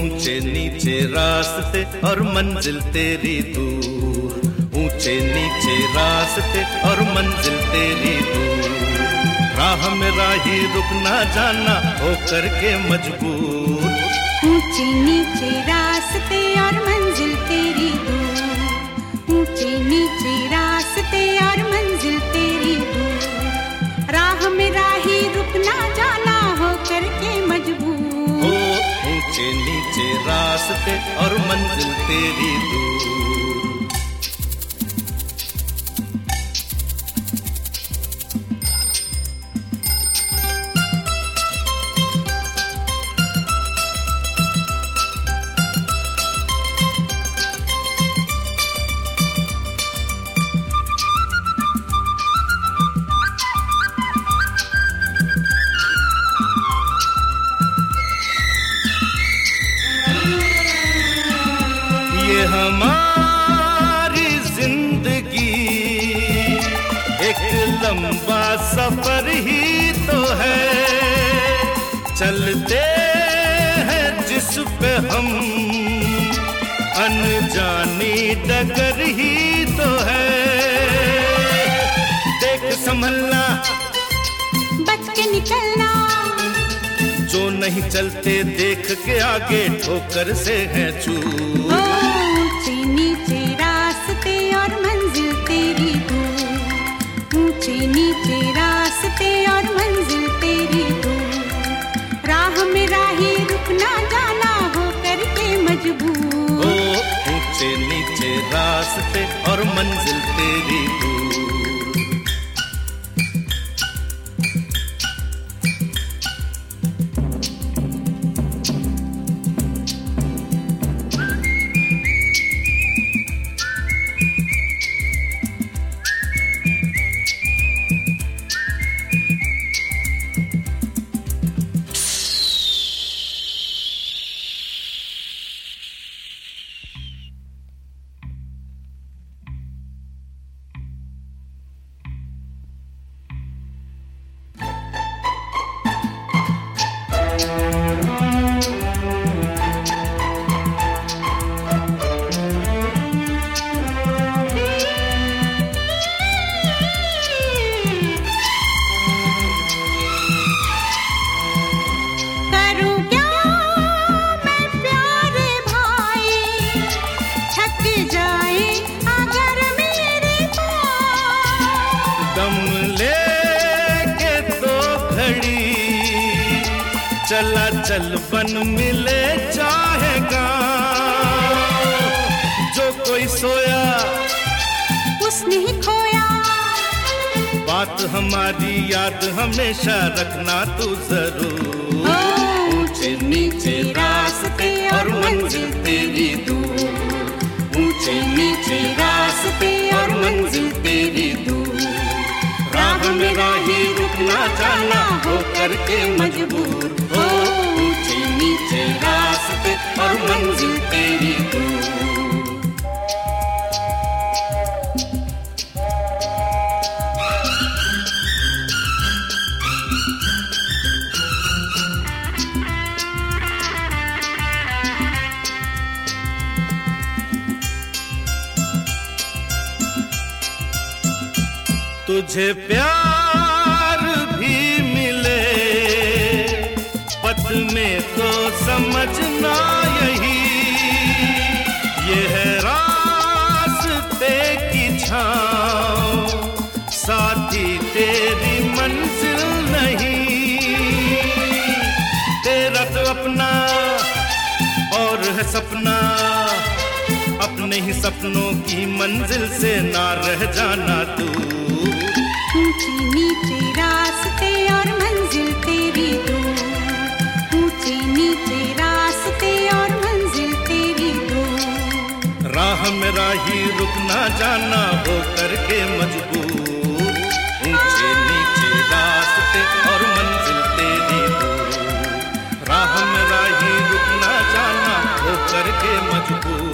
ऊँचे नीचे रास्ते और मंजिल तेरी दूर। ऊँचे नीचे रास्ते और मंजिल तेरी दूर। राह में राही रुकना जाना हो करके मजबूर। ऊँचे नीचे रास्ते और मंजिल ऊँचे नीचे रास्ते और मंजिल तेरी दूर। राह में राही रुकना जाना हो करके मजबूर। ऊँचे नीचे रास्ते और मंजिल तेरी दूर। हमारी ज़िंदगी। एक लंबा सफ़र ही तो है। चलते हैं जिस पे हम। अनजानी डगर ही तो है। देख संभलना। बच के निकलना। जो नहीं चलते देख के आगे ठोकर से है चू रास्ते और मंजिल तेरी तू राह में राही रुकना जाना हो करके मजबूर। ऊँचे नीचे रास्ते और मंजिल तेरी दूर दम के तो घड़ी चला चल बन मिले चाहेगा। जो कोई सोया उसने ही खोया। बात हमारी याद हमेशा रखना तू ज़रूर। ऊँचे नीचे रास्ते और मंजिल तेरी दूर। ऊँचे नीचे रास्ते करके मजबूर हो ऊँचे नीचे रास्ते और मंजिल तेरी तुझे प्यार समझना यही। ये है रास्ते की छाँव। साथी तेरी मंजिल नहीं। तेरा तो अपना और है सपना। अपने ही सपनों की मंजिल से ना रह जाना तू। नीचे रास्ते और मंजिल तेरी में राही रुकना जाना हो करके मजबूर। ऊँचे नीचे रास्ते और मंजिल तेरी दूर। राह में राही रुकना जाना हो करके मजबूर।